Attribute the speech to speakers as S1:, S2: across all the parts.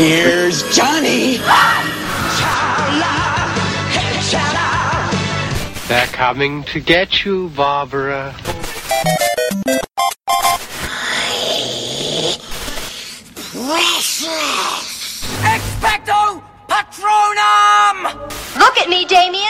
S1: Here's Johnny.
S2: They're coming to get you, Barbara.
S3: Expecto Patronum!
S4: Look at me, Damien.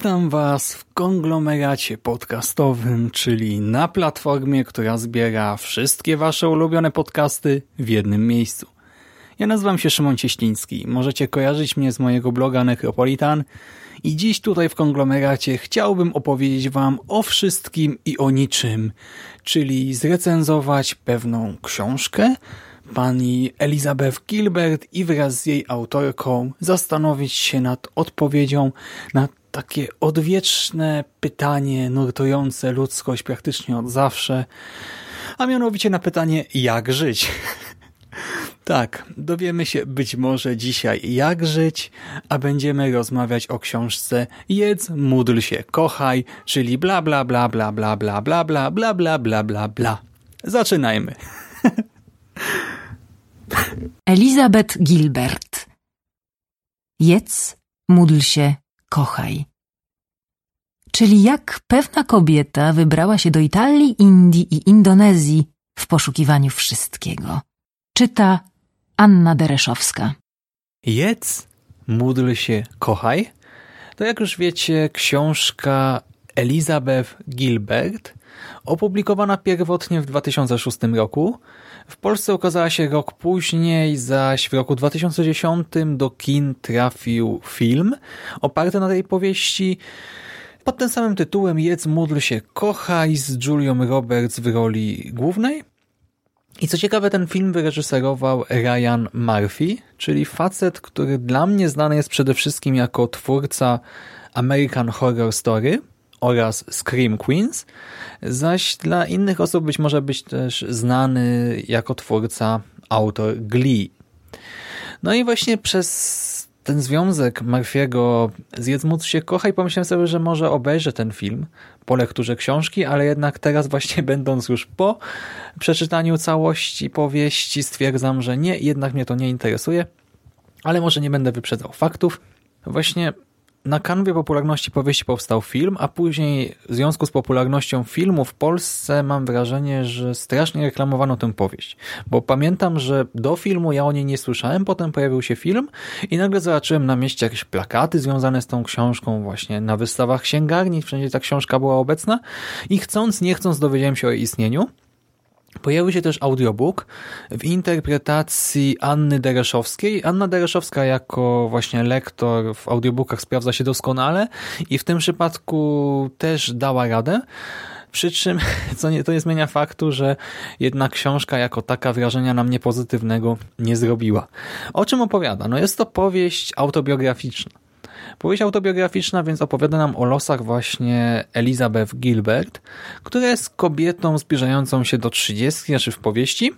S5: Witam Was w konglomeracie podcastowym, czyli na platformie, która zbiera wszystkie Wasze ulubione podcasty w jednym miejscu. Ja nazywam się Szymon Cieśliński. Możecie kojarzyć mnie z mojego bloga Necropolitan i dziś tutaj w konglomeracie chciałbym opowiedzieć Wam o wszystkim i o niczym, czyli zrecenzować pewną książkę, pani Elizabeth Gilbert i wraz z jej autorką zastanowić się nad odpowiedzią na takie odwieczne pytanie nurtujące ludzkość praktycznie od zawsze, a mianowicie na pytanie jak żyć. Tak, dowiemy się być może dzisiaj jak żyć, a będziemy rozmawiać o książce Jedz, módl się, kochaj, czyli bla bla bla bla bla bla bla bla bla bla bla bla bla. Zaczynajmy.
S6: Elizabeth Gilbert. Jedz, módl się, kochaj. Czyli jak pewna kobieta wybrała się do Italii, Indii i Indonezji w poszukiwaniu wszystkiego. Czyta Anna Dereszowska.
S5: Jedz, módl się, kochaj. To jak już wiecie, książka Elizabeth Gilbert, opublikowana pierwotnie w 2006 roku. W Polsce ukazała się rok później, zaś w roku 2010 do kin trafił film oparty na tej powieści pod tym samym tytułem Jedz, módl się, kochaj z Julią Roberts w roli głównej. I co ciekawe, ten film wyreżyserował Ryan Murphy, czyli facet, który dla mnie znany jest przede wszystkim jako twórca American Horror Story oraz Scream Queens, zaś dla innych osób być może być też znany jako twórca, autor Glee. No i właśnie przez ten związek Murphy'ego z Jedz się kocha i pomyślałem sobie, że może obejrzę ten film po lekturze książki, ale jednak teraz właśnie będąc już po przeczytaniu całości powieści stwierdzam, że nie, jednak mnie to nie interesuje, ale może nie będę wyprzedzał faktów. Właśnie na kanwie popularności powieści powstał film, a później w związku z popularnością filmu w Polsce mam wrażenie, że strasznie reklamowano tę powieść. Bo pamiętam, że do filmu ja o niej nie słyszałem, potem pojawił się film i nagle zobaczyłem na mieście jakieś plakaty związane z tą książką, właśnie na wystawach księgarni, wszędzie ta książka była obecna i chcąc, nie chcąc dowiedziałem się o jej istnieniu. Pojawił się też audiobook w interpretacji Anny Dereszowskiej. Anna Dereszowska jako właśnie lektor w audiobookach sprawdza się doskonale i w tym przypadku też dała radę. Przy czym co nie, to nie zmienia faktu, że jednak książka jako taka wrażenia na mnie pozytywnego nie zrobiła. O czym opowiada? No jest to powieść autobiograficzna. Powieść autobiograficzna, więc opowiada nam o losach właśnie Elizabeth Gilbert, która jest kobietą zbliżającą się do 30, znaczy w powieści,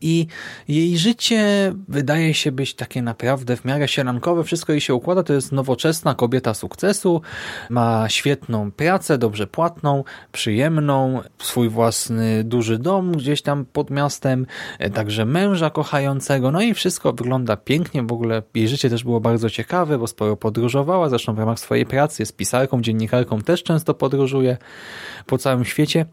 S5: i jej życie wydaje się być takie naprawdę w miarę sielankowe, wszystko jej się układa, to jest nowoczesna kobieta sukcesu, ma świetną pracę, dobrze płatną, przyjemną, swój własny duży dom gdzieś tam pod miastem, także męża kochającego, no i wszystko wygląda pięknie, w ogóle jej życie też było bardzo ciekawe, bo sporo podróżowała, zresztą w ramach swojej pracy jest pisarką, dziennikarką, też często podróżuje po całym świecie.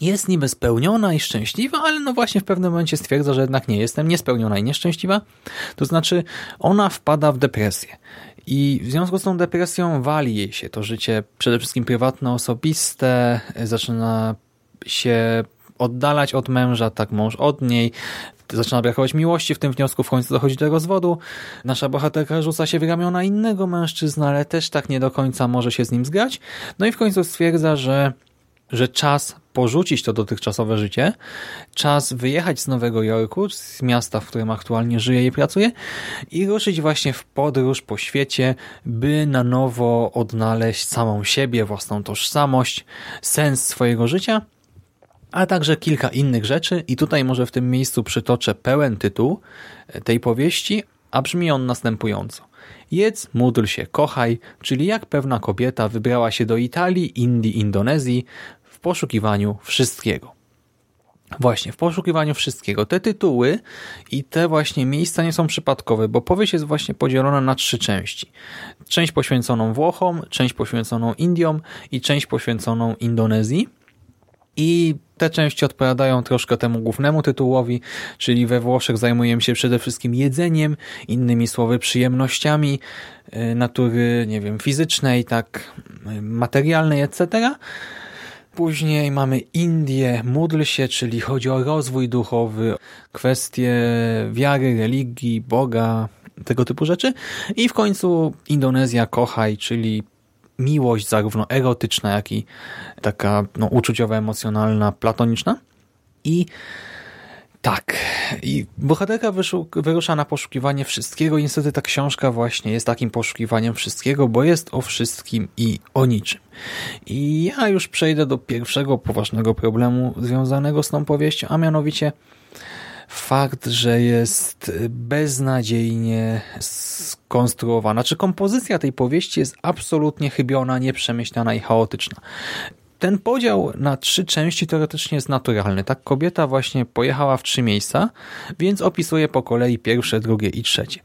S5: Jest niby spełniona i szczęśliwa, ale no właśnie w pewnym momencie stwierdza, że jednak nie jestem niespełniona i nieszczęśliwa. To znaczy ona wpada w depresję. I w związku z tą depresją wali jej się to życie przede wszystkim prywatne, osobiste, zaczyna się oddalać od męża, tak mąż od niej, zaczyna brakować miłości w tym wniosku, w końcu dochodzi do rozwodu. Nasza bohaterka rzuca się w ramiona innego mężczyzny, ale też tak nie do końca może się z nim zgrać. No i w końcu stwierdza, że że czas porzucić to dotychczasowe życie, czas wyjechać z Nowego Jorku, z miasta, w którym aktualnie żyje i pracuje i ruszyć właśnie w podróż po świecie, by na nowo odnaleźć samą siebie, własną tożsamość, sens swojego życia, a także kilka innych rzeczy i tutaj może w tym miejscu przytoczę pełen tytuł tej powieści, a brzmi on następująco. Jedz, módl się, kochaj, czyli jak pewna kobieta wybrała się do Italii, Indii, Indonezji, poszukiwaniu wszystkiego. Właśnie, w poszukiwaniu wszystkiego. Te tytuły i te właśnie miejsca nie są przypadkowe, bo powieść jest właśnie podzielona na trzy części. Część poświęconą Włochom, część poświęconą Indiom i część poświęconą Indonezji. I te części odpowiadają troszkę temu głównemu tytułowi, czyli we Włoszech zajmujemy się przede wszystkim jedzeniem, innymi słowy przyjemnościami y, natury, nie wiem, fizycznej, tak y, materialnej, etc., Później mamy Indię, módl się, czyli chodzi o rozwój duchowy, kwestie wiary, religii, Boga, tego typu rzeczy. I w końcu Indonezja, kochaj, czyli miłość zarówno erotyczna, jak i taka no, uczuciowa, emocjonalna, platoniczna. I tak. I bohaterka wyrusza na poszukiwanie wszystkiego. I niestety ta książka właśnie jest takim poszukiwaniem wszystkiego, bo jest o wszystkim i o niczym. I ja już przejdę do pierwszego poważnego problemu związanego z tą powieścią, a mianowicie fakt, że jest beznadziejnie skonstruowana. Czy kompozycja tej powieści jest absolutnie chybiona, nieprzemyślana i chaotyczna. Ten podział na trzy części teoretycznie jest naturalny. Tak kobieta właśnie pojechała w trzy miejsca, więc opisuje po kolei pierwsze, drugie i trzecie.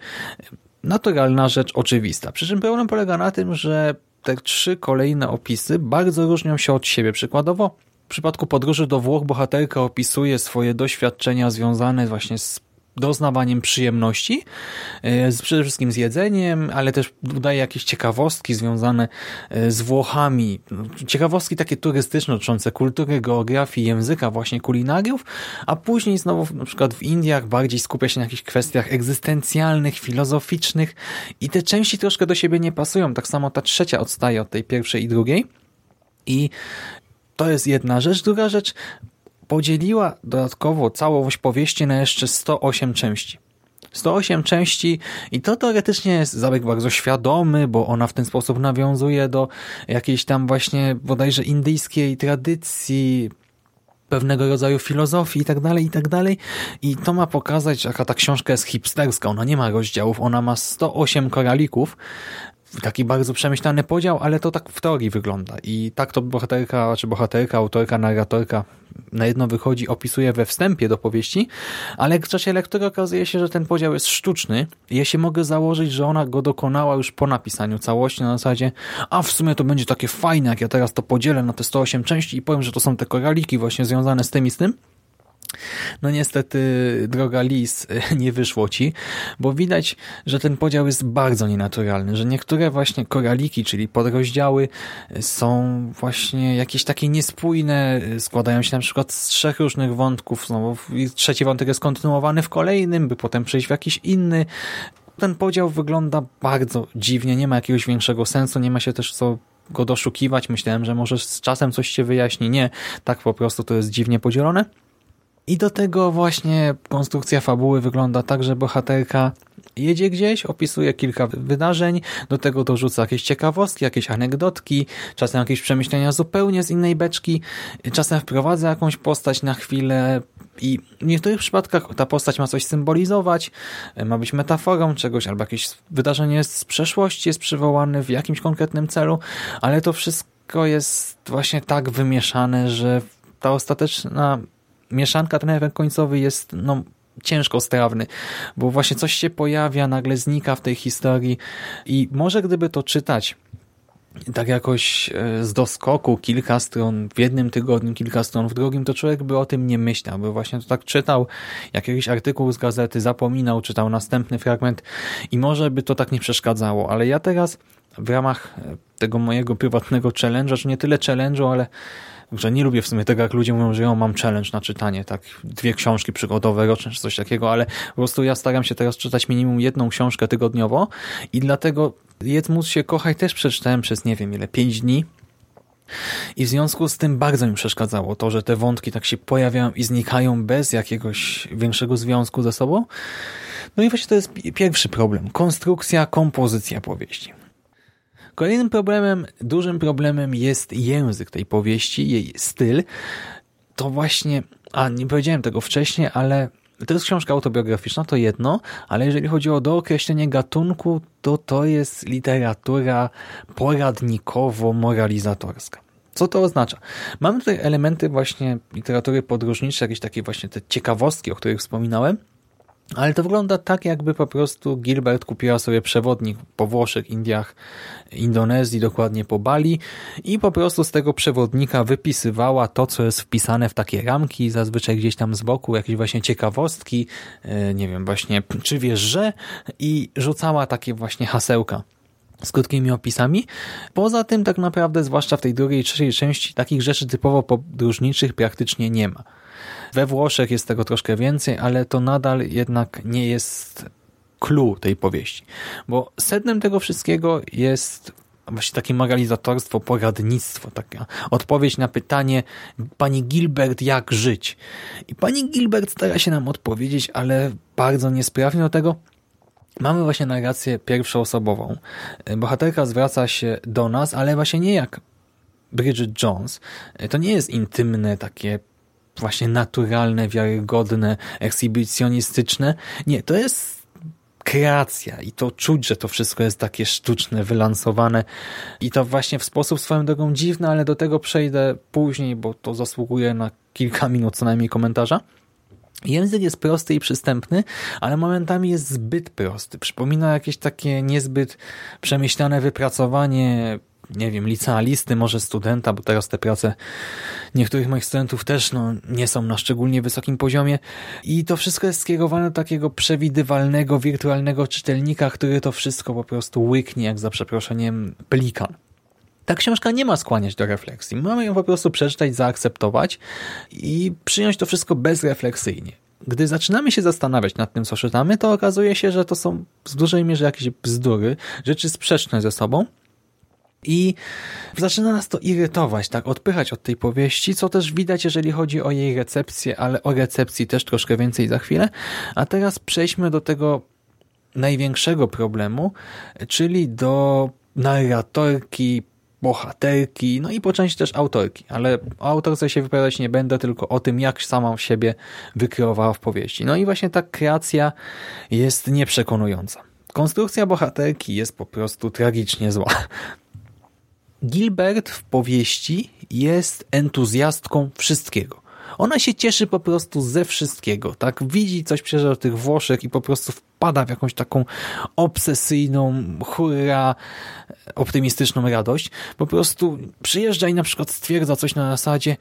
S5: Naturalna rzecz oczywista. Przy czym problem polega na tym, że te trzy kolejne opisy bardzo różnią się od siebie. Przykładowo w przypadku podróży do Włoch bohaterka opisuje swoje doświadczenia związane właśnie z doznawaniem przyjemności, e, przede wszystkim z jedzeniem, ale też dodaje jakieś ciekawostki związane e, z Włochami. Ciekawostki takie turystyczne dotyczące kultury, geografii, języka, właśnie kulinariów, a później znowu na przykład w Indiach bardziej skupia się na jakichś kwestiach egzystencjalnych, filozoficznych i te części troszkę do siebie nie pasują. Tak samo ta trzecia odstaje od tej pierwszej i drugiej. I to jest jedna rzecz. Druga rzecz, podzieliła dodatkowo całość powieści na jeszcze 108 części. 108 części i to teoretycznie jest zabieg bardzo świadomy, bo ona w ten sposób nawiązuje do jakiejś tam właśnie bodajże indyjskiej tradycji, pewnego rodzaju filozofii i tak dalej, i tak dalej. I to ma pokazać, jaka ta książka jest hipsterska. Ona nie ma rozdziałów, ona ma 108 koralików, taki bardzo przemyślany podział, ale to tak w teorii wygląda. I tak to bohaterka, czy bohaterka, autorka, narratorka na jedno wychodzi, opisuje we wstępie do powieści, ale w czasie lektury okazuje się, że ten podział jest sztuczny ja się mogę założyć, że ona go dokonała już po napisaniu całości na zasadzie, a w sumie to będzie takie fajne, jak ja teraz to podzielę na te 108 części i powiem, że to są te koraliki właśnie związane z tym i z tym. No niestety, droga Lis, nie wyszło ci, bo widać, że ten podział jest bardzo nienaturalny, że niektóre właśnie koraliki, czyli podrozdziały są właśnie jakieś takie niespójne, składają się na przykład z trzech różnych wątków, znowu trzeci wątek jest kontynuowany w kolejnym, by potem przejść w jakiś inny. Ten podział wygląda bardzo dziwnie, nie ma jakiegoś większego sensu, nie ma się też co go doszukiwać. Myślałem, że może z czasem coś się wyjaśni. Nie, tak po prostu to jest dziwnie podzielone. I do tego właśnie konstrukcja fabuły wygląda tak, że bohaterka jedzie gdzieś, opisuje kilka wydarzeń, do tego dorzuca jakieś ciekawostki, jakieś anegdotki, czasem jakieś przemyślenia zupełnie z innej beczki, czasem wprowadza jakąś postać na chwilę i w niektórych przypadkach ta postać ma coś symbolizować, ma być metaforą czegoś, albo jakieś wydarzenie z przeszłości jest przywołane w jakimś konkretnym celu, ale to wszystko jest właśnie tak wymieszane, że ta ostateczna mieszanka, ten efekt końcowy jest no, ciężko strawny, bo właśnie coś się pojawia, nagle znika w tej historii i może gdyby to czytać tak jakoś e, z doskoku kilka stron w jednym tygodniu, kilka stron w drugim, to człowiek by o tym nie myślał, by właśnie to tak czytał jakiś artykuł z gazety, zapominał, czytał następny fragment i może by to tak nie przeszkadzało, ale ja teraz w ramach e, tego mojego prywatnego challenge'a, czy nie tyle challenge'u, ale że nie lubię w sumie tego, jak ludzie mówią, że ja mam challenge na czytanie, tak, dwie książki przygodowe roczne, czy coś takiego, ale po prostu ja staram się teraz czytać minimum jedną książkę tygodniowo i dlatego Jedz, móc się kochać też przeczytałem przez nie wiem ile, pięć dni i w związku z tym bardzo mi przeszkadzało to, że te wątki tak się pojawiają i znikają bez jakiegoś większego związku ze sobą. No i właśnie to jest pierwszy problem. Konstrukcja, kompozycja powieści. Kolejnym problemem, dużym problemem jest język tej powieści, jej styl. To właśnie, a nie powiedziałem tego wcześniej, ale to jest książka autobiograficzna, to jedno, ale jeżeli chodzi o dookreślenie gatunku, to to jest literatura poradnikowo-moralizatorska. Co to oznacza? Mamy tutaj elementy właśnie literatury podróżniczej, jakieś takie właśnie te ciekawostki, o których wspominałem, ale to wygląda tak, jakby po prostu Gilbert kupiła sobie przewodnik po Włoszech, Indiach, Indonezji, dokładnie po Bali i po prostu z tego przewodnika wypisywała to, co jest wpisane w takie ramki, zazwyczaj gdzieś tam z boku, jakieś właśnie ciekawostki, e, nie wiem, właśnie czy wiesz, że i rzucała takie właśnie hasełka z krótkimi opisami. Poza tym tak naprawdę, zwłaszcza w tej drugiej, trzeciej części, takich rzeczy typowo podróżniczych praktycznie nie ma. We Włoszech jest tego troszkę więcej, ale to nadal jednak nie jest clue tej powieści. Bo sednem tego wszystkiego jest właśnie takie moralizatorstwo, poradnictwo, taka odpowiedź na pytanie pani Gilbert, jak żyć? I pani Gilbert stara się nam odpowiedzieć, ale bardzo niesprawnie do tego. Mamy właśnie narrację pierwszoosobową. Bohaterka zwraca się do nas, ale właśnie nie jak Bridget Jones. To nie jest intymne, takie właśnie naturalne, wiarygodne, ekshibicjonistyczne. Nie, to jest kreacja i to czuć, że to wszystko jest takie sztuczne, wylansowane i to właśnie w sposób swoją drogą dziwny, ale do tego przejdę później, bo to zasługuje na kilka minut co najmniej komentarza. Język jest prosty i przystępny, ale momentami jest zbyt prosty. Przypomina jakieś takie niezbyt przemyślane wypracowanie nie wiem, licealisty, może studenta, bo teraz te prace niektórych moich studentów też no, nie są na szczególnie wysokim poziomie i to wszystko jest skierowane do takiego przewidywalnego, wirtualnego czytelnika, który to wszystko po prostu łyknie, jak za przeproszeniem pelikan. Ta książka nie ma skłaniać do refleksji. Mamy ją po prostu przeczytać, zaakceptować i przyjąć to wszystko bezrefleksyjnie. Gdy zaczynamy się zastanawiać nad tym, co czytamy, to okazuje się, że to są w dużej mierze jakieś bzdury, rzeczy sprzeczne ze sobą, i zaczyna nas to irytować, tak, odpychać od tej powieści, co też widać, jeżeli chodzi o jej recepcję, ale o recepcji też troszkę więcej za chwilę. A teraz przejdźmy do tego największego problemu, czyli do narratorki, bohaterki, no i po części też autorki, ale o autorce się wypowiadać nie będę, tylko o tym, jak sama siebie wykreowała w powieści. No i właśnie ta kreacja jest nieprzekonująca. Konstrukcja bohaterki jest po prostu tragicznie zła. Gilbert w powieści jest entuzjastką wszystkiego. Ona się cieszy po prostu ze wszystkiego, tak? Widzi coś przecież tych Włoszech i po prostu wpada w jakąś taką obsesyjną, hurra, optymistyczną radość. Po prostu przyjeżdża i na przykład stwierdza coś na zasadzie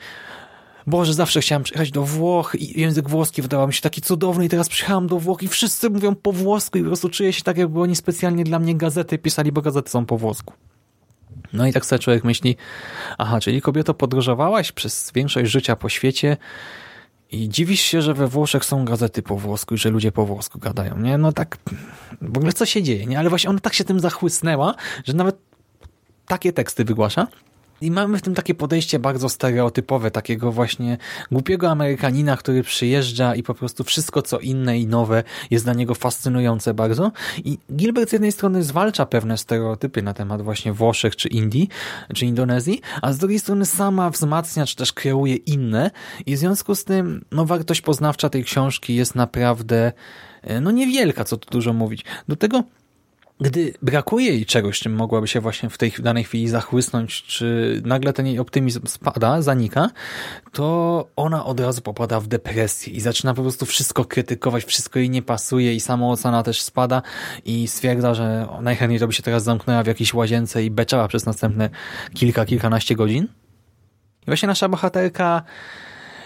S5: Boże, zawsze chciałem przyjechać do Włoch i język włoski wydał mi się taki cudowny i teraz przyjechałam do Włoch i wszyscy mówią po włosku i po prostu czuję się tak, jakby oni specjalnie dla mnie gazety pisali, bo gazety są po włosku. No i tak sobie człowiek myśli, aha, czyli kobieto podróżowałaś przez większość życia po świecie i dziwisz się, że we Włoszech są gazety po włosku i że ludzie po włosku gadają, nie? No tak, w ogóle co się dzieje, nie? Ale właśnie ona tak się tym zachłysnęła, że nawet takie teksty wygłasza. I mamy w tym takie podejście bardzo stereotypowe, takiego właśnie głupiego Amerykanina, który przyjeżdża i po prostu wszystko co inne i nowe jest dla niego fascynujące bardzo. I Gilbert z jednej strony zwalcza pewne stereotypy na temat właśnie Włoszech czy Indii, czy Indonezji, a z drugiej strony sama wzmacnia czy też kreuje inne i w związku z tym no, wartość poznawcza tej książki jest naprawdę e, no niewielka, co tu dużo mówić. Do tego gdy brakuje jej czegoś, czym mogłaby się właśnie w tej danej chwili zachłysnąć, czy nagle ten jej optymizm spada, zanika, to ona od razu popada w depresję i zaczyna po prostu wszystko krytykować, wszystko jej nie pasuje i samoocena też spada i stwierdza, że najchętniej to by się teraz zamknęła w jakiejś łazience i beczała przez następne kilka, kilkanaście godzin. I właśnie nasza bohaterka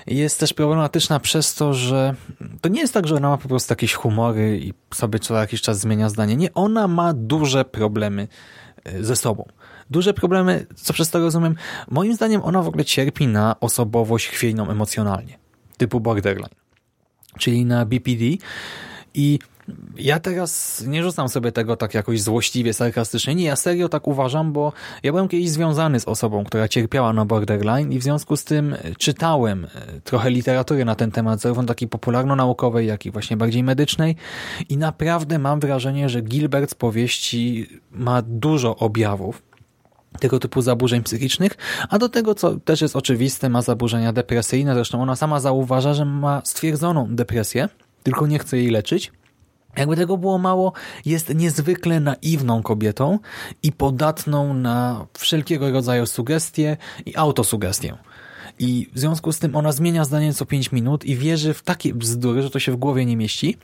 S5: jest też problematyczna przez to, że to nie jest tak, że ona ma po prostu jakieś humory i sobie co jakiś czas zmienia zdanie. Nie, ona ma duże problemy e, ze sobą. Duże problemy, co przez to rozumiem, moim zdaniem ona w ogóle cierpi na osobowość chwiejną emocjonalnie, typu borderline, czyli na BPD i ja teraz nie rzucam sobie tego tak jakoś złośliwie, sarkastycznie. Nie, ja serio tak uważam, bo ja byłem kiedyś związany z osobą, która cierpiała na borderline i w związku z tym czytałem e, trochę literatury na ten temat, zarówno takiej popularno-naukowej, jak i właśnie bardziej medycznej i naprawdę mam wrażenie, że Gilbert z powieści ma dużo objawów tego typu zaburzeń psychicznych, a do tego, co też jest oczywiste, ma zaburzenia depresyjne. Zresztą ona sama zauważa, że ma stwierdzoną depresję, tylko nie chce jej leczyć. Jakby tego było mało, jest niezwykle naiwną kobietą i podatną na wszelkiego rodzaju sugestie i autosugestię. I w związku z tym ona zmienia zdanie co 5 minut i wierzy w takie bzdury, że to się w głowie nie mieści.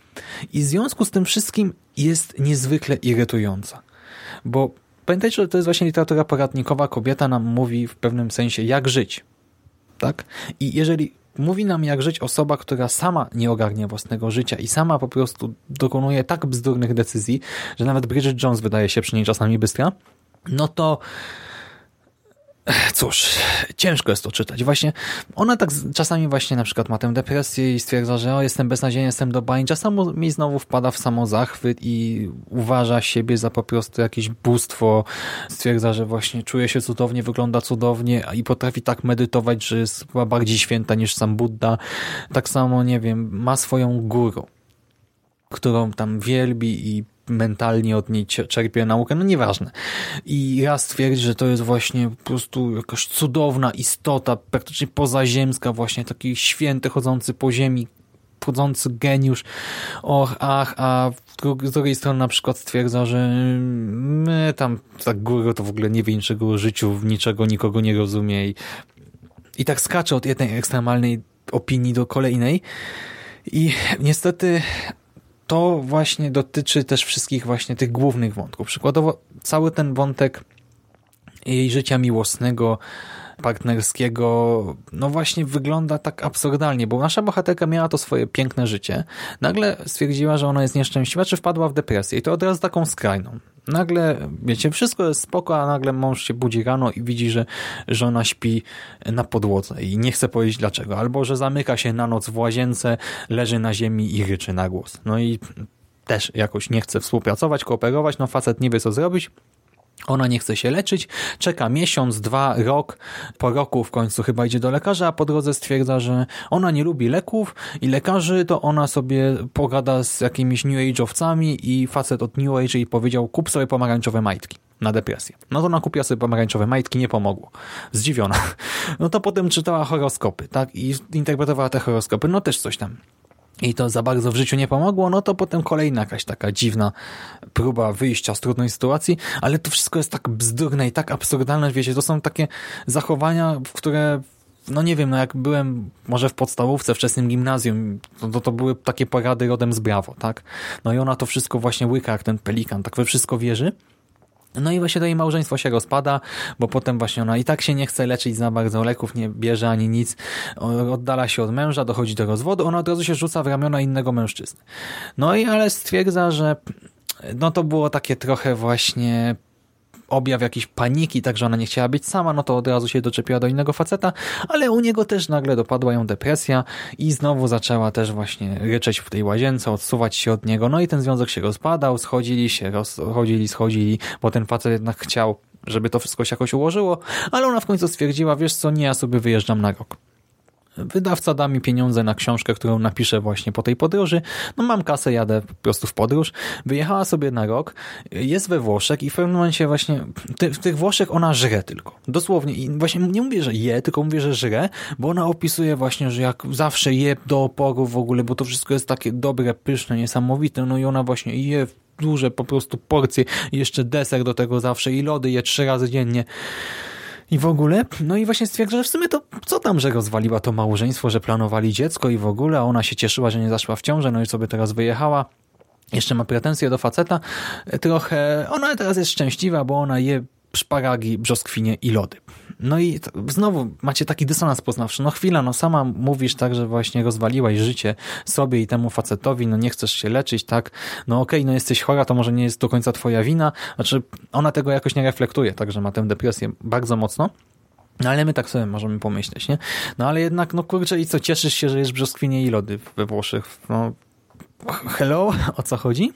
S5: I w związku z tym wszystkim jest niezwykle irytująca. Bo pamiętajcie, że to jest właśnie literatura poradnikowa. Kobieta nam mówi w pewnym sensie, jak żyć. Tak? I jeżeli mówi nam jak żyć osoba, która sama nie ogarnia własnego życia i sama po prostu dokonuje tak bzdurnych decyzji, że nawet Bridget Jones wydaje się przy niej czasami bystra, no to Cóż, ciężko jest to czytać. Właśnie ona tak czasami właśnie na przykład ma tę depresję i stwierdza, że o, jestem beznadziejny, jestem do bani. Czasami mi znowu wpada w samozachwyt i uważa siebie za po prostu jakieś bóstwo. Stwierdza, że właśnie czuje się cudownie, wygląda cudownie i potrafi tak medytować, że jest chyba bardziej święta niż sam Buddha. Tak samo, nie wiem, ma swoją górę, którą tam wielbi i mentalnie od niej czerpie naukę, no nieważne. I raz twierdzi, że to jest właśnie po prostu jakaś cudowna istota, praktycznie pozaziemska, właśnie taki święty chodzący po ziemi, chodzący geniusz, och, ach, a z drugiej strony na przykład stwierdza, że my tam tak góry to w ogóle nie wie niczego o życiu, niczego, nikogo nie rozumie i, i tak skacze od jednej ekstremalnej opinii do kolejnej i niestety to właśnie dotyczy też wszystkich właśnie tych głównych wątków. Przykładowo cały ten wątek jej życia miłosnego, partnerskiego, no właśnie wygląda tak absurdalnie, bo nasza bohaterka miała to swoje piękne życie. Nagle stwierdziła, że ona jest nieszczęśliwa, czy wpadła w depresję i to od razu taką skrajną. Nagle, wiecie, wszystko jest spoko, a nagle mąż się budzi rano i widzi, że żona śpi na podłodze i nie chce powiedzieć dlaczego. Albo, że zamyka się na noc w łazience, leży na ziemi i ryczy na głos. No i też jakoś nie chce współpracować, kooperować, no facet nie wie co zrobić, ona nie chce się leczyć, czeka miesiąc, dwa, rok. Po roku w końcu chyba idzie do lekarza, a po drodze stwierdza, że ona nie lubi leków i lekarzy, to ona sobie pogada z jakimiś New Age'owcami i facet od New Age jej powiedział, kup sobie pomarańczowe majtki na depresję. No to ona kupiła sobie pomarańczowe majtki, nie pomogło. Zdziwiona. No to potem czytała horoskopy, tak? I interpretowała te horoskopy. No też coś tam i to za bardzo w życiu nie pomogło, no to potem kolejna jakaś taka dziwna próba wyjścia z trudnej sytuacji, ale to wszystko jest tak bzdurne i tak absurdalne, wiecie, to są takie zachowania, w które no nie wiem, no jak byłem może w podstawówce, wczesnym gimnazjum, to, to, były takie porady rodem z Brawo, tak? No i ona to wszystko właśnie łyka jak ten pelikan, tak we wszystko wierzy, no i właśnie to jej małżeństwo się rozpada, bo potem właśnie ona i tak się nie chce leczyć za bardzo, leków nie bierze ani nic, oddala się od męża, dochodzi do rozwodu, ona od razu się rzuca w ramiona innego mężczyzny. No i ale stwierdza, że no to było takie trochę właśnie objaw jakiejś paniki, tak że ona nie chciała być sama, no to od razu się doczepiła do innego faceta, ale u niego też nagle dopadła ją depresja i znowu zaczęła też właśnie ryczeć w tej łazience, odsuwać się od niego, no i ten związek się rozpadał, schodzili się, rozchodzili, schodzili, bo ten facet jednak chciał żeby to wszystko się jakoś ułożyło, ale ona w końcu stwierdziła, wiesz co, nie, ja sobie wyjeżdżam na rok wydawca da mi pieniądze na książkę, którą napiszę właśnie po tej podróży. No mam kasę, jadę po prostu w podróż. Wyjechała sobie na rok, jest we Włoszech i w pewnym momencie właśnie w tych Włoszech ona żre tylko. Dosłownie. I właśnie nie mówię, że je, tylko mówię, że żre, bo ona opisuje właśnie, że jak zawsze je do oporu w ogóle, bo to wszystko jest takie dobre, pyszne, niesamowite. No i ona właśnie je duże po prostu porcje jeszcze deser do tego zawsze i lody je trzy razy dziennie. I w ogóle, no i właśnie stwierdza, że w sumie to co tam, że rozwaliła to małżeństwo, że planowali dziecko i w ogóle, a ona się cieszyła, że nie zaszła w ciążę, no i sobie teraz wyjechała. Jeszcze ma pretensje do faceta trochę. Ona teraz jest szczęśliwa, bo ona je szparagi, brzoskwinie i lody. No i znowu macie taki dysonans poznawczy. No chwila, no sama mówisz tak, że właśnie rozwaliłaś życie sobie i temu facetowi, no nie chcesz się leczyć, tak? No okej, okay, no jesteś chora, to może nie jest do końca twoja wina. Znaczy ona tego jakoś nie reflektuje, także ma tę depresję bardzo mocno. No ale my tak sobie możemy pomyśleć, nie? No ale jednak, no kurczę, i co, cieszysz się, że jest brzoskwinie i lody we Włoszech? No, hello? O co chodzi?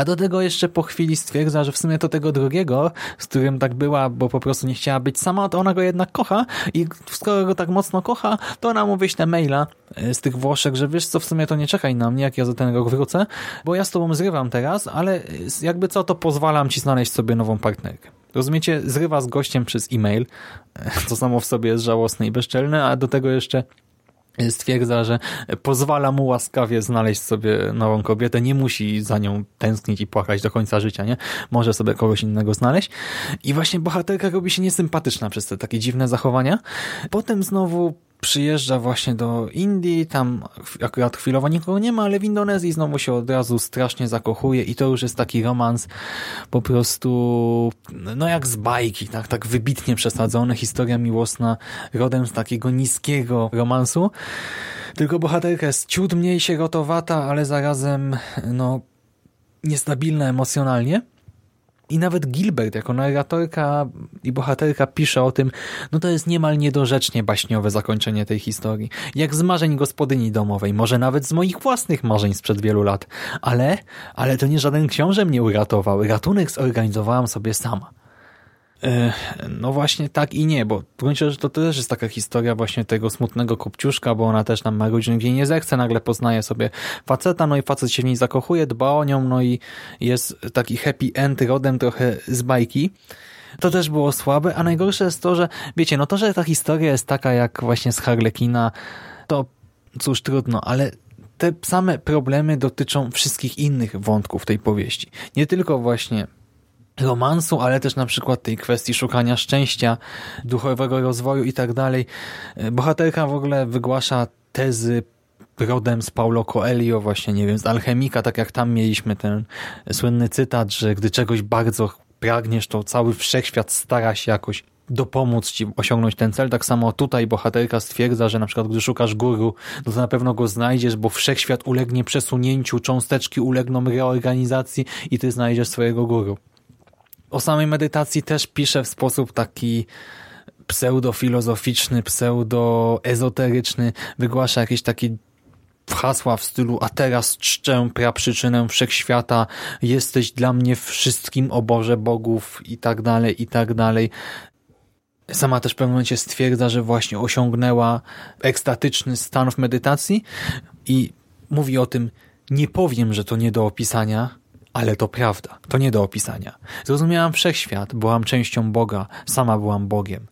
S5: A do tego jeszcze po chwili stwierdza, że w sumie to tego drugiego, z którym tak była, bo po prostu nie chciała być sama, to ona go jednak kocha i skoro go tak mocno kocha, to ona mu wyśle maila e, z tych Włoszech, że wiesz co, w sumie to nie czekaj na mnie, jak ja za ten rok wrócę, bo ja z tobą zrywam teraz, ale jakby co, to pozwalam ci znaleźć sobie nową partnerkę. Rozumiecie? Zrywa z gościem przez e-mail, co samo w sobie jest żałosne i bezczelne, a do tego jeszcze stwierdza, że pozwala mu łaskawie znaleźć sobie nową kobietę, nie musi za nią tęsknić i płakać do końca życia, nie? Może sobie kogoś innego znaleźć. I właśnie bohaterka robi się niesympatyczna przez te takie dziwne zachowania. Potem znowu przyjeżdża właśnie do Indii, tam akurat chwilowo nikogo nie ma, ale w Indonezji znowu się od razu strasznie zakochuje i to już jest taki romans po prostu no jak z bajki, tak, tak wybitnie przesadzony, historia miłosna rodem z takiego niskiego romansu. Tylko bohaterka jest ciut mniej sierotowata, ale zarazem no niestabilna emocjonalnie. I nawet Gilbert jako narratorka i bohaterka pisze o tym, no to jest niemal niedorzecznie baśniowe zakończenie tej historii. Jak z marzeń gospodyni domowej, może nawet z moich własnych marzeń sprzed wielu lat. Ale, ale to nie żaden książę mnie uratował. Ratunek zorganizowałam sobie sama. No właśnie tak i nie, bo w gruncie rzeczy to też jest taka historia właśnie tego smutnego kopciuszka, bo ona też tam ma rodzinę, gdzie nie zechce, nagle poznaje sobie faceta, no i facet się w niej zakochuje, dba o nią, no i jest taki happy end rodem trochę z bajki. To też było słabe, a najgorsze jest to, że wiecie, no to, że ta historia jest taka jak właśnie z Harlekina, to cóż trudno, ale te same problemy dotyczą wszystkich innych wątków tej powieści. Nie tylko właśnie romansu, ale też na przykład tej kwestii szukania szczęścia, duchowego rozwoju i tak dalej. Bohaterka w ogóle wygłasza tezy rodem z Paulo Coelho, właśnie nie wiem, z Alchemika, tak jak tam mieliśmy ten słynny cytat, że gdy czegoś bardzo pragniesz, to cały wszechświat stara się jakoś dopomóc ci osiągnąć ten cel. Tak samo tutaj bohaterka stwierdza, że na przykład gdy szukasz guru, to na pewno go znajdziesz, bo wszechświat ulegnie przesunięciu, cząsteczki ulegną reorganizacji i ty znajdziesz swojego guru. O samej medytacji też pisze w sposób taki pseudofilozoficzny, pseudoezoteryczny, wygłasza jakieś takie hasła w stylu a teraz czczę praprzyczynę wszechświata, jesteś dla mnie wszystkim o Boże bogów i tak dalej, i tak dalej. Sama też w pewnym momencie stwierdza, że właśnie osiągnęła ekstatyczny stan w medytacji i mówi o tym, nie powiem, że to nie do opisania, ale to prawda, to nie do opisania. Zrozumiałam wszechświat, byłam częścią Boga, sama byłam Bogiem.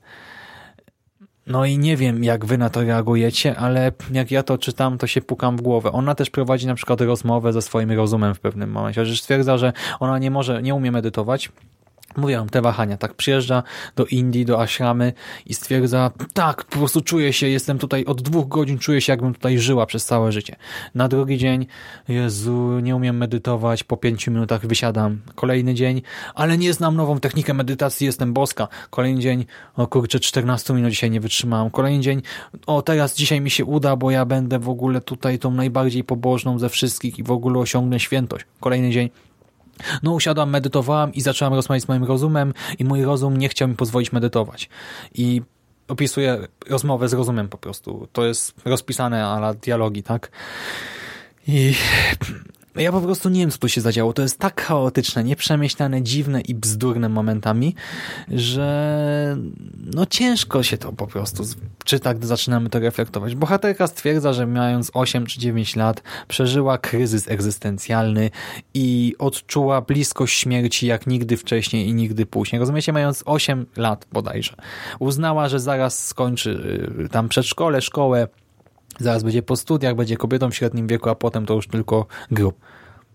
S5: No i nie wiem, jak wy na to reagujecie, ale jak ja to czytam, to się pukam w głowę. Ona też prowadzi na przykład rozmowę ze swoim rozumem w pewnym momencie, że stwierdza, że ona nie może, nie umie medytować, Mówię te wahania, tak przyjeżdża do Indii, do Ashramy i stwierdza, tak, po prostu czuję się, jestem tutaj od dwóch godzin, czuję się jakbym tutaj żyła przez całe życie. Na drugi dzień, Jezu, nie umiem medytować, po pięciu minutach wysiadam. Kolejny dzień, ale nie znam nową technikę medytacji, jestem boska. Kolejny dzień, o kurczę, 14 minut dzisiaj nie wytrzymałam. Kolejny dzień, o teraz dzisiaj mi się uda, bo ja będę w ogóle tutaj tą najbardziej pobożną ze wszystkich i w ogóle osiągnę świętość. Kolejny dzień, no usiadłam, medytowałam i zaczęłam rozmawiać z moim rozumem i mój rozum nie chciał mi pozwolić medytować. I opisuję rozmowę z rozumem po prostu. To jest rozpisane ala dialogi, tak? I ja po prostu nie wiem, co tu się zadziało. To jest tak chaotyczne, nieprzemyślane, dziwne i bzdurne momentami, że no ciężko się to po prostu czyta, gdy zaczynamy to reflektować. Bohaterka stwierdza, że mając 8 czy 9 lat przeżyła kryzys egzystencjalny i odczuła bliskość śmierci jak nigdy wcześniej i nigdy później. Rozumiecie? Mając 8 lat bodajże. Uznała, że zaraz skończy y, tam przedszkole, szkołę, zaraz będzie po studiach, będzie kobietą w średnim wieku, a potem to już tylko grób.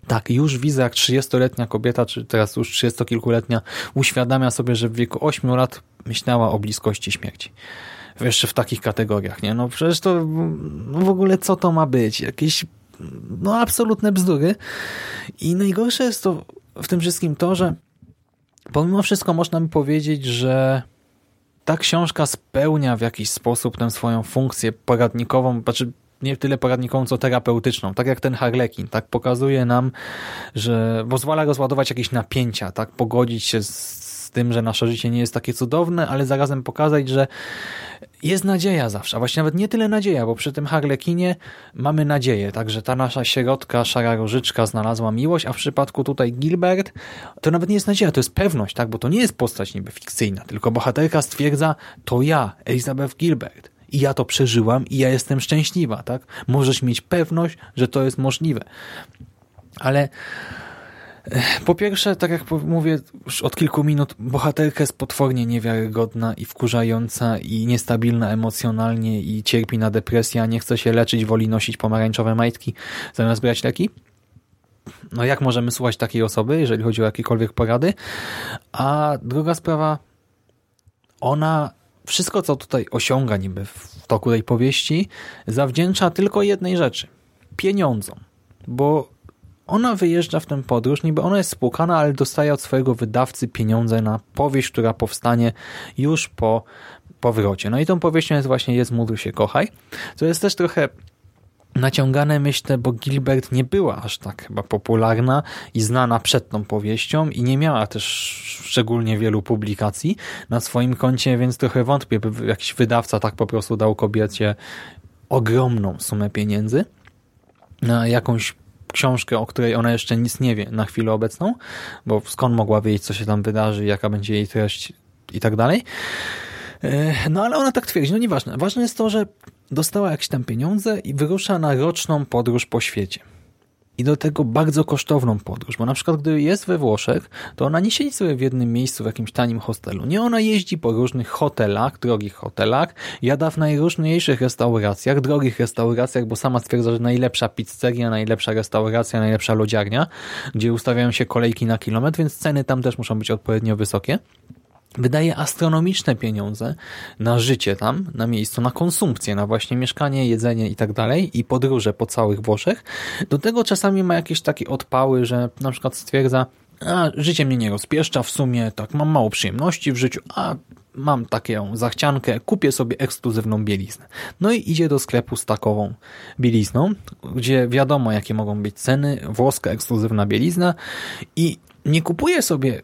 S5: Tak, już widzę, jak 30-letnia kobieta, czy teraz już 30-kilkuletnia, uświadamia sobie, że w wieku 8 lat myślała o bliskości śmierci. Jeszcze w takich kategoriach, nie? No przecież to no w ogóle co to ma być? Jakieś no absolutne bzdury. I najgorsze jest to w tym wszystkim to, że pomimo wszystko można by powiedzieć, że ta książka spełnia w jakiś sposób tę swoją funkcję poradnikową, znaczy nie tyle poradnikową, co terapeutyczną, tak jak ten Harlekin, tak pokazuje nam, że pozwala rozładować jakieś napięcia, tak? Pogodzić się z tym, że nasze życie nie jest takie cudowne, ale zarazem pokazać, że jest nadzieja zawsze, a właśnie nawet nie tyle nadzieja, bo przy tym Harlekinie mamy nadzieję, także ta nasza sierotka, szara różyczka znalazła miłość, a w przypadku tutaj Gilbert to nawet nie jest nadzieja, to jest pewność, tak, bo to nie jest postać niby fikcyjna, tylko bohaterka stwierdza, to ja, Elizabeth Gilbert i ja to przeżyłam i ja jestem szczęśliwa, tak? Możesz mieć pewność, że to jest możliwe. Ale po pierwsze, tak jak mówię już od kilku minut, bohaterka jest potwornie niewiarygodna i wkurzająca i niestabilna emocjonalnie i cierpi na depresję, nie chce się leczyć, woli nosić pomarańczowe majtki zamiast brać leki. No jak możemy słuchać takiej osoby, jeżeli chodzi o jakiekolwiek porady? A druga sprawa, ona wszystko, co tutaj osiąga niby w toku tej powieści, zawdzięcza tylko jednej rzeczy. Pieniądzom. Bo ona wyjeżdża w tę podróż, niby ona jest spłukana, ale dostaje od swojego wydawcy pieniądze na powieść, która powstanie już po powrocie. No i tą powieścią jest właśnie Jest, módl się, kochaj, co jest też trochę naciągane, myślę, bo Gilbert nie była aż tak chyba popularna i znana przed tą powieścią i nie miała też szczególnie wielu publikacji na swoim koncie, więc trochę wątpię, by jakiś wydawca tak po prostu dał kobiecie ogromną sumę pieniędzy na jakąś książkę, o której ona jeszcze nic nie wie na chwilę obecną, bo skąd mogła wiedzieć, co się tam wydarzy, jaka będzie jej treść i tak dalej. E, no ale ona tak twierdzi, no nieważne. Ważne jest to, że dostała jakieś tam pieniądze i wyrusza na roczną podróż po świecie i do tego bardzo kosztowną podróż, bo na przykład gdy jest we Włoszech, to ona nie siedzi sobie w jednym miejscu w jakimś tanim hostelu. Nie, ona jeździ po różnych hotelach, drogich hotelach, jada w najróżniejszych restauracjach, drogich restauracjach, bo sama stwierdza, że najlepsza pizzeria, najlepsza restauracja, najlepsza lodziarnia, gdzie ustawiają się kolejki na kilometr, więc ceny tam też muszą być odpowiednio wysokie wydaje astronomiczne pieniądze na życie tam, na miejscu, na konsumpcję, na właśnie mieszkanie, jedzenie i tak dalej i podróże po całych Włoszech. Do tego czasami ma jakieś takie odpały, że na przykład stwierdza, a życie mnie nie rozpieszcza w sumie, tak mam mało przyjemności w życiu, a mam taką zachciankę, kupię sobie ekskluzywną bieliznę. No i idzie do sklepu z takową bielizną, gdzie wiadomo jakie mogą być ceny, włoska ekskluzywna bielizna i nie kupuje sobie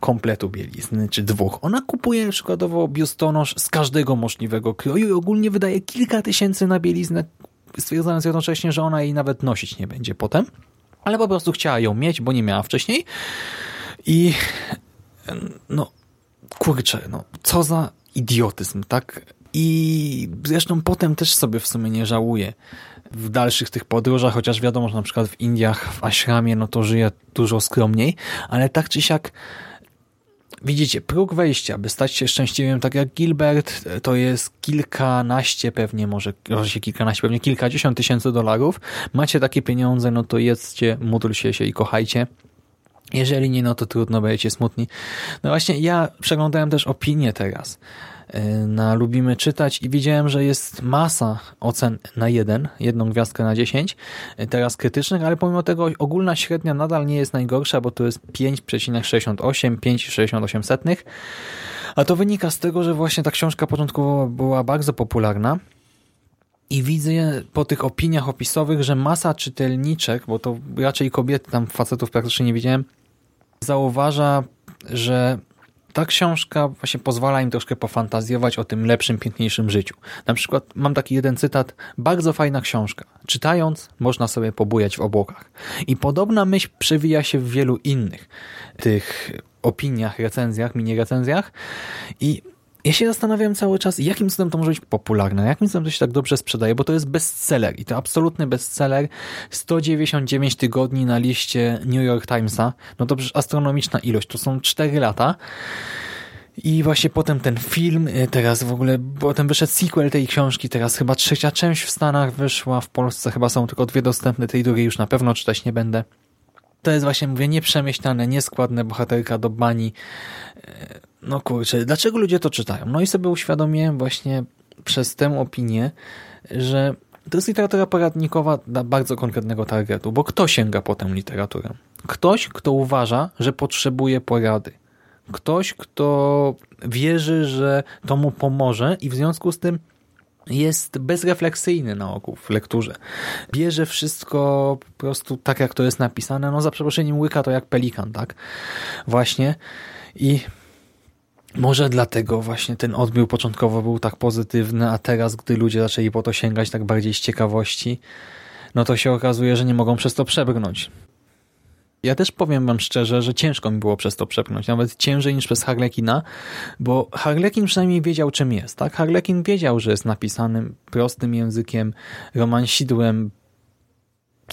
S5: kompletu bielizny, czy dwóch. Ona kupuje przykładowo biustonosz z każdego możliwego kroju i ogólnie wydaje kilka tysięcy na bieliznę, stwierdzając jednocześnie, że ona jej nawet nosić nie będzie potem. Ale po prostu chciała ją mieć, bo nie miała wcześniej. I no, kurczę, no, co za idiotyzm, tak? I zresztą potem też sobie w sumie nie żałuję w dalszych tych podróżach, chociaż wiadomo, że na przykład w Indiach, w Ashramie, no to żyje dużo skromniej, ale tak czy siak Widzicie, próg wejścia, by stać się szczęśliwym tak jak Gilbert, to jest kilkanaście pewnie, może, może się kilkanaście, pewnie kilkadziesiąt tysięcy dolarów. Macie takie pieniądze, no to jedzcie, módlcie się i kochajcie. Jeżeli nie, no to trudno, będziecie smutni. No właśnie, ja przeglądałem też opinie teraz Y, na Lubimy Czytać i widziałem, że jest masa ocen na jeden, jedną gwiazdkę na 10, y, teraz krytycznych, ale pomimo tego ogólna średnia nadal nie jest najgorsza, bo to jest 5,68, 5,68. A to wynika z tego, że właśnie ta książka początkowo była bardzo popularna i widzę po tych opiniach opisowych, że masa czytelniczek, bo to raczej kobiety, tam facetów praktycznie nie widziałem, zauważa, że ta książka właśnie pozwala im troszkę pofantazjować o tym lepszym, piękniejszym życiu. Na przykład mam taki jeden cytat, bardzo fajna książka. Czytając można sobie pobujać w obłokach. I podobna myśl przewija się w wielu innych tych opiniach, recenzjach, mini recenzjach i ja się zastanawiam cały czas, jakim cudem to może być popularne, jakim cudem to się tak dobrze sprzedaje, bo to jest bestseller i to absolutny bestseller. 199 tygodni na liście New York Timesa, no to przecież astronomiczna ilość, to są 4 lata. I właśnie potem ten film, y, teraz w ogóle, potem wyszedł sequel tej książki, teraz chyba trzecia część w Stanach wyszła, w Polsce chyba są tylko dwie dostępne, tej drugiej już na pewno czytać nie będę. to jest właśnie, mówię, nieprzemyślane, nieskładne bohaterka do bani. No kurczę, dlaczego ludzie to czytają? No i sobie uświadomiłem właśnie przez tę opinię, że to jest literatura poradnikowa dla bardzo konkretnego targetu, bo kto sięga po tę literaturę? Ktoś, kto uważa, że potrzebuje porady. Ktoś, kto wierzy, że to mu pomoże i w związku z tym jest bezrefleksyjny na ogół w lekturze. Bierze wszystko po prostu tak, jak to jest napisane. No za przeproszeniem łyka to jak pelikan, tak? Właśnie. I może dlatego właśnie ten odbiór początkowo był tak pozytywny, a teraz, gdy ludzie zaczęli po to sięgać tak bardziej z ciekawości, no to się okazuje, że nie mogą przez to przebrnąć. Ja też powiem wam szczerze, że ciężko mi było przez to przepchnąć, nawet ciężej niż przez Harlekina, bo Harlekin przynajmniej wiedział czym jest, tak? Harlekin wiedział, że jest napisanym prostym językiem, romansidłem,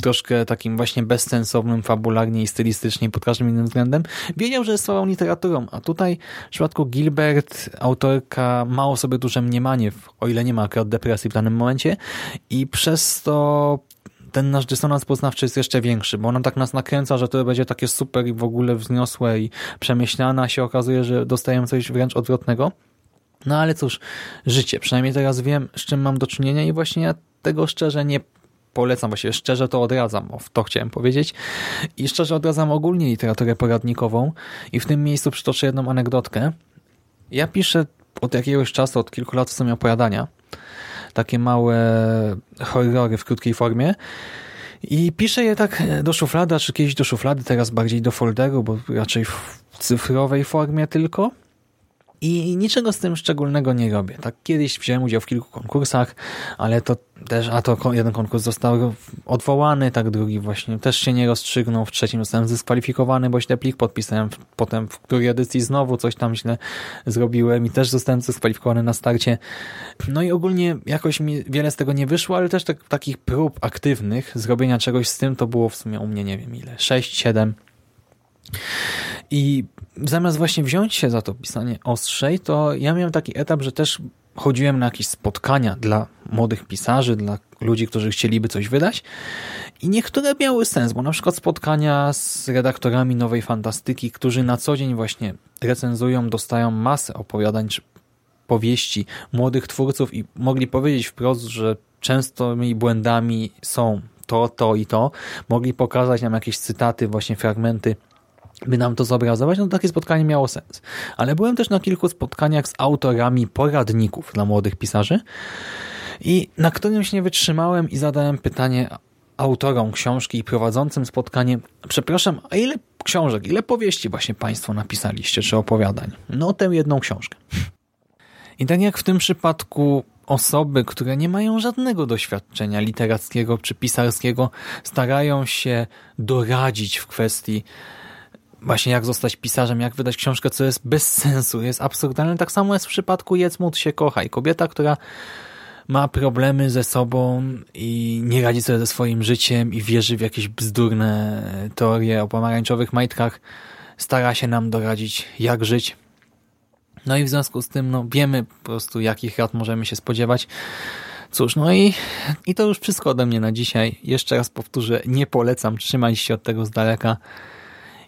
S5: troszkę takim właśnie bezsensownym, fabularnie i stylistycznie pod każdym innym względem. Wiedział, że jest słabą literaturą, a tutaj w przypadku Gilbert autorka ma o sobie duże mniemanie, o ile nie ma akurat depresji w danym momencie i przez to ten nasz dysonans poznawczy jest jeszcze większy, bo ona tak nas nakręca, że to będzie takie super i w ogóle wzniosłe i przemyślane, a się okazuje, że dostajemy coś wręcz odwrotnego. No ale cóż, życie. Przynajmniej teraz wiem, z czym mam do czynienia i właśnie ja tego szczerze nie polecam, właściwie szczerze to odradzam, o, to chciałem powiedzieć. I szczerze odradzam ogólnie literaturę poradnikową i w tym miejscu przytoczę jedną anegdotkę. Ja piszę od jakiegoś czasu, od kilku lat w sumie opowiadania, takie małe horrory w krótkiej formie. I piszę je tak do szuflady, czy kiedyś do szuflady, teraz bardziej do folderu, bo raczej w cyfrowej formie tylko. I niczego z tym szczególnego nie robię. Tak kiedyś wziąłem udział w kilku konkursach, ale to też, a to jeden konkurs został odwołany, tak drugi właśnie też się nie rozstrzygnął, w trzecim zostałem zdyskwalifikowany, bo źle plik podpisałem, potem w której edycji znowu coś tam źle zrobiłem i też zostałem zdyskwalifikowany na starcie. No i ogólnie jakoś mi wiele z tego nie wyszło, ale też tak, takich prób aktywnych zrobienia czegoś z tym to było w sumie u mnie nie wiem ile, 6, 7 i zamiast właśnie wziąć się za to pisanie ostrzej, to ja miałem taki etap, że też chodziłem na jakieś spotkania dla młodych pisarzy, dla ludzi, którzy chcieliby coś wydać i niektóre miały sens, bo na przykład spotkania z redaktorami Nowej Fantastyki, którzy na co dzień właśnie recenzują, dostają masę opowiadań czy powieści młodych twórców i mogli powiedzieć wprost, że częstomi błędami są to, to i to. Mogli pokazać nam jakieś cytaty, właśnie fragmenty by nam to zobrazować, no takie spotkanie miało sens. Ale byłem też na kilku spotkaniach z autorami poradników dla młodych pisarzy i na którymś nie wytrzymałem i zadałem pytanie autorom książki i prowadzącym spotkanie, przepraszam, a ile książek, ile powieści właśnie Państwo napisaliście, czy opowiadań? No tę jedną książkę. I tak jak w tym przypadku osoby, które nie mają żadnego doświadczenia literackiego czy pisarskiego, starają się doradzić w kwestii właśnie jak zostać pisarzem, jak wydać książkę, co jest bez sensu, jest absurdalne. Tak samo jest w przypadku Jedz, módl się, kochaj. Kobieta, która ma problemy ze sobą i nie radzi sobie ze swoim życiem i wierzy w jakieś bzdurne teorie o pomarańczowych majtkach, stara się nam doradzić, jak żyć. No i w związku z tym no, wiemy po prostu, jakich rad możemy się spodziewać. Cóż, no i, i to już wszystko ode mnie na dzisiaj. Jeszcze raz powtórzę, nie polecam, trzymać się od tego z daleka.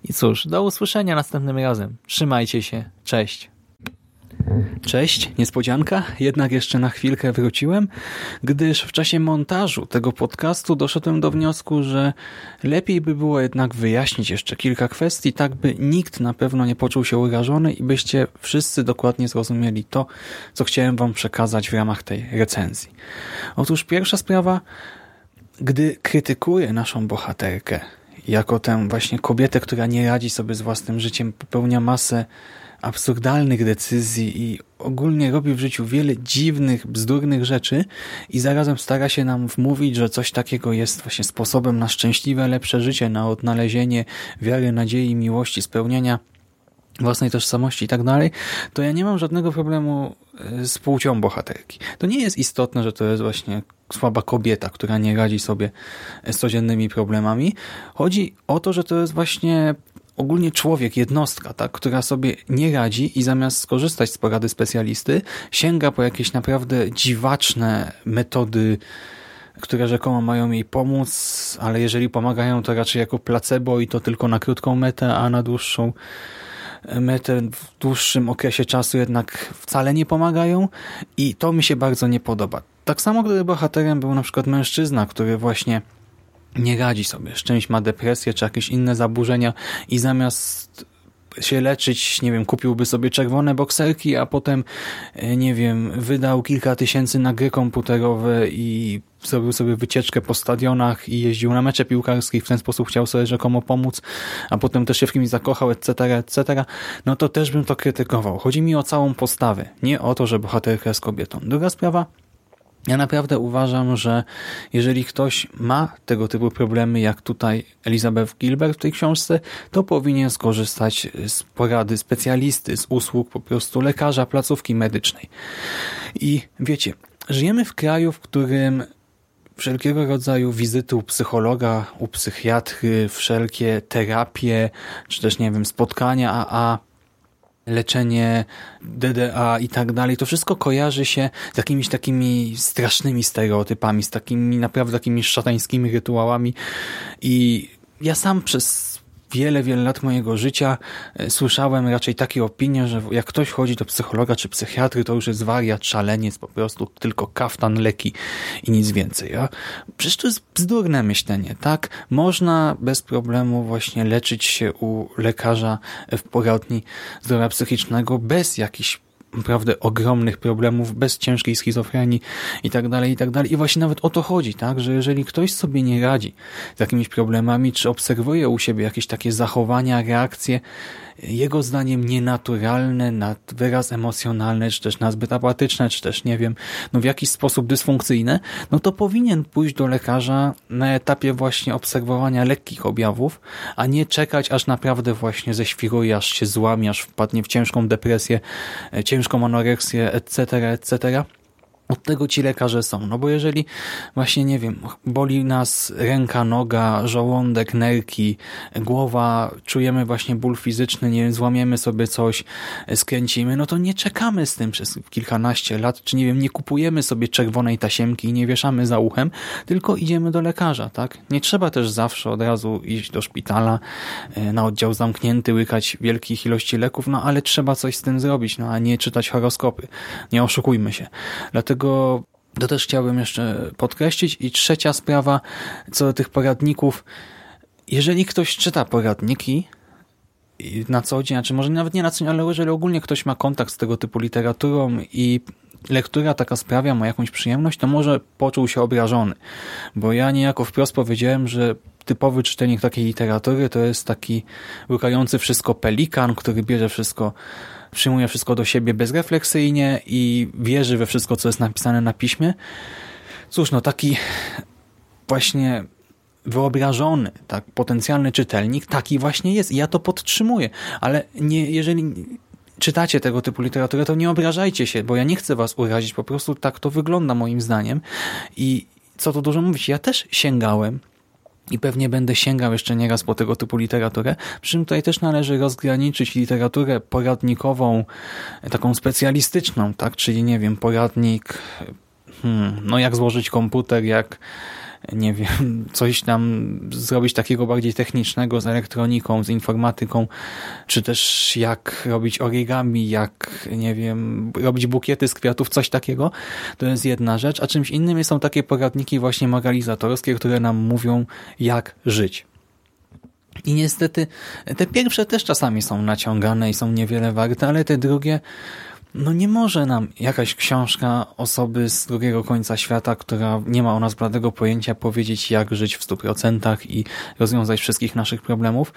S5: I cóż, do usłyszenia następnym razem. Trzymajcie się. Cześć. Cześć, niespodzianka, jednak jeszcze na chwilkę wróciłem, gdyż w czasie montażu tego podcastu doszedłem do wniosku, że lepiej by było jednak wyjaśnić jeszcze kilka kwestii, tak by nikt na pewno nie poczuł się urażony i byście wszyscy dokładnie zrozumieli to, co chciałem wam przekazać w ramach tej recenzji. Otóż pierwsza sprawa, gdy krytykuję naszą bohaterkę, jako tę właśnie kobietę, która nie radzi sobie z własnym życiem, popełnia masę absurdalnych decyzji i ogólnie robi w życiu wiele dziwnych, bzdurnych rzeczy i zarazem stara się nam wmówić, że coś takiego jest właśnie sposobem na szczęśliwe, lepsze życie, na odnalezienie wiary, nadziei, miłości, spełniania własnej tożsamości i tak dalej, to ja nie mam żadnego problemu e, z płcią bohaterki. To nie jest istotne, że to jest właśnie słaba kobieta, która nie radzi sobie z codziennymi problemami. Chodzi o to, że to jest właśnie ogólnie człowiek, jednostka, tak, która sobie nie radzi i zamiast skorzystać z porady specjalisty, sięga po jakieś naprawdę dziwaczne metody które rzekomo mają jej pomóc, ale jeżeli pomagają, to raczej jako placebo i to tylko na krótką metę, a na dłuższą metę w dłuższym okresie czasu jednak wcale nie pomagają i to mi się bardzo nie podoba. Tak samo gdyby bohaterem był na przykład mężczyzna, który właśnie nie radzi sobie czymś, ma depresję czy jakieś inne zaburzenia i zamiast się leczyć, nie wiem, kupiłby sobie czerwone bokserki, a potem, e, nie wiem, wydał kilka tysięcy na gry komputerowe i zrobił sobie wycieczkę po stadionach i jeździł na mecze piłkarskie i w ten sposób chciał sobie rzekomo pomóc, a potem też się w kimś zakochał, etc., etc., no to też bym to krytykował. Chodzi mi o całą postawę, nie o to, że bohaterka jest kobietą. Druga sprawa, ja naprawdę uważam, że jeżeli ktoś ma tego typu problemy, jak tutaj Elizabeth Gilbert w tej książce, to powinien skorzystać z porady specjalisty, z usług po prostu lekarza, placówki medycznej. I wiecie, żyjemy w kraju, w którym wszelkiego rodzaju wizyty u psychologa, u psychiatry, wszelkie terapie, czy też, nie wiem, spotkania AA leczenie DDA i tak dalej, to wszystko kojarzy się z jakimiś takimi strasznymi stereotypami, z takimi naprawdę takimi szatańskimi rytuałami. I ja sam przez wiele, wiele lat mojego życia e, słyszałem raczej takie opinie, że jak ktoś chodzi do psychologa czy psychiatry, to już jest wariat, szaleniec, po prostu tylko kaftan, leki i nic więcej. A przecież to jest bzdurne myślenie, tak? Można bez problemu właśnie leczyć się u lekarza w poradni zdrowia psychicznego bez jakichś naprawdę ogromnych problemów, bez ciężkiej schizofrenii i tak dalej, i tak dalej. I właśnie nawet o to chodzi, tak, że jeżeli ktoś sobie nie radzi z jakimiś problemami, czy obserwuje u siebie jakieś takie zachowania, reakcje, jego zdaniem nienaturalne, nad wyraz emocjonalne, czy też nazbyt apatyczne, czy też nie wiem, no w jakiś sposób dysfunkcyjne, no to powinien pójść do lekarza na etapie właśnie obserwowania lekkich objawów, a nie czekać aż naprawdę właśnie zeświruje, aż się złamie, aż wpadnie w ciężką depresję, e, ciężką anoreksję, etc., etc., od tego ci lekarze są. No bo jeżeli właśnie, nie wiem, boli nas ręka, noga, żołądek, nerki, głowa, czujemy właśnie ból fizyczny, nie wiem, złamiemy sobie coś, skręcimy, no to nie czekamy z tym przez kilkanaście lat, czy nie wiem, nie kupujemy sobie czerwonej tasiemki i nie wieszamy za uchem, tylko idziemy do lekarza, tak? Nie trzeba też zawsze od razu iść do szpitala, e, na oddział zamknięty, łykać wielkich ilości leków, no ale trzeba coś z tym zrobić, no a nie czytać horoskopy. Nie oszukujmy się. Dlatego Dlatego to też chciałbym jeszcze podkreślić. I trzecia sprawa, co do tych poradników. Jeżeli ktoś czyta poradniki na co dzień, znaczy może nawet nie na co dzień, ale jeżeli ogólnie ktoś ma kontakt z tego typu literaturą i lektura taka sprawia mu jakąś przyjemność, to może poczuł się obrażony. Bo ja niejako wprost powiedziałem, że typowy czytelnik takiej literatury to jest taki łykający wszystko pelikan, który bierze wszystko przyjmuje wszystko do siebie bezrefleksyjnie i wierzy we wszystko, co jest napisane na piśmie. Cóż, no taki właśnie wyobrażony, tak, potencjalny czytelnik, taki właśnie jest. I ja to podtrzymuję. Ale nie, jeżeli czytacie tego typu literaturę, to nie obrażajcie się, bo ja nie chcę was urazić. Po prostu tak to wygląda moim zdaniem. I co tu dużo mówić, ja też sięgałem i pewnie będę sięgał jeszcze nieraz po tego typu literaturę. Przy czym tutaj też należy rozgraniczyć literaturę poradnikową, taką specjalistyczną, tak? Czyli nie wiem, poradnik, hmm, no jak złożyć komputer, jak nie wiem, coś tam zrobić takiego bardziej technicznego z elektroniką, z informatyką, czy też jak robić origami, jak, nie wiem, robić bukiety z kwiatów, coś takiego, to jest jedna rzecz, a czymś innym są takie poradniki właśnie moralizatorskie, które nam mówią, jak żyć. I niestety te pierwsze też czasami są naciągane i są niewiele warte, ale te drugie no nie może nam jakaś książka osoby z drugiego końca świata, która nie ma o nas bladego pojęcia, powiedzieć jak żyć w stu procentach i rozwiązać wszystkich naszych problemów.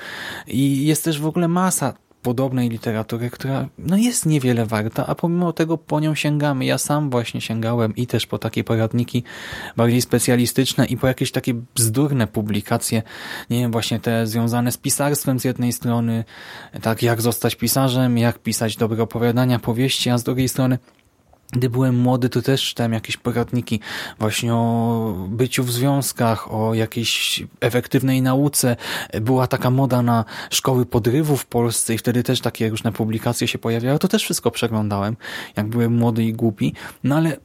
S5: I jest też w ogóle masa podobnej literatury, która no jest niewiele warta, a pomimo tego po nią sięgamy. Ja sam właśnie sięgałem i też po takie poradniki bardziej specjalistyczne i po jakieś takie bzdurne publikacje, nie wiem, właśnie te związane z pisarstwem z jednej strony, tak jak zostać pisarzem, jak pisać dobre opowiadania, powieści, a z drugiej strony gdy byłem młody, to też czytałem jakieś poradniki właśnie o byciu w związkach, o jakiejś efektywnej nauce. Była taka moda na szkoły podrywu w Polsce i wtedy też takie różne publikacje się pojawiały. To też wszystko przeglądałem, jak byłem młody i głupi. No ale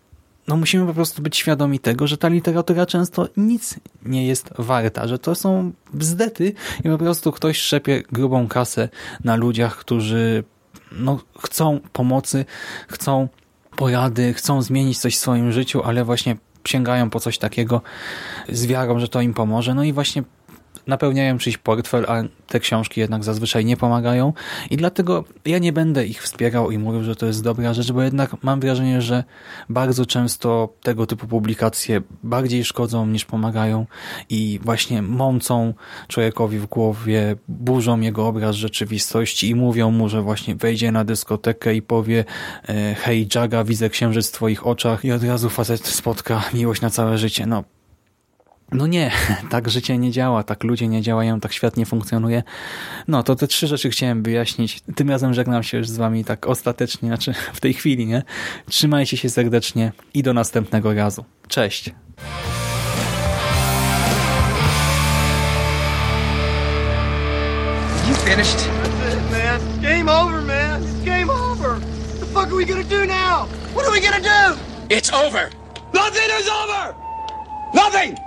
S5: no musimy po prostu być świadomi tego, że ta literatura często nic nie jest warta, że to są bzdety i po prostu ktoś szepie grubą kasę na ludziach, którzy no, chcą pomocy, chcą porady, chcą zmienić coś w swoim życiu, ale właśnie sięgają po coś takiego z wiarą, że to im pomoże. No i właśnie napełniają czyjś portfel, a te książki jednak zazwyczaj nie pomagają i dlatego ja nie będę ich wspierał i mówił, że to jest dobra rzecz, bo jednak mam wrażenie, że bardzo często tego typu publikacje bardziej szkodzą niż pomagają i właśnie mącą człowiekowi w głowie, burzą jego obraz rzeczywistości i mówią mu, że właśnie wejdzie na dyskotekę i powie e, hej Jaga, widzę księżyc w twoich oczach i od razu facet spotka miłość na całe życie. No no nie, tak życie nie działa, tak ludzie nie działają, tak świat nie funkcjonuje. No to te trzy rzeczy chciałem wyjaśnić. Tym razem żegnam się już z wami tak ostatecznie, znaczy w tej chwili, nie? Trzymajcie się serdecznie i do następnego razu. Cześć!
S1: You finished?
S2: That's it, man. Game over, man. It's game over. What the fuck are we gonna do now? What are we gonna do?
S1: It's over.
S2: Nothing is over! Nothing!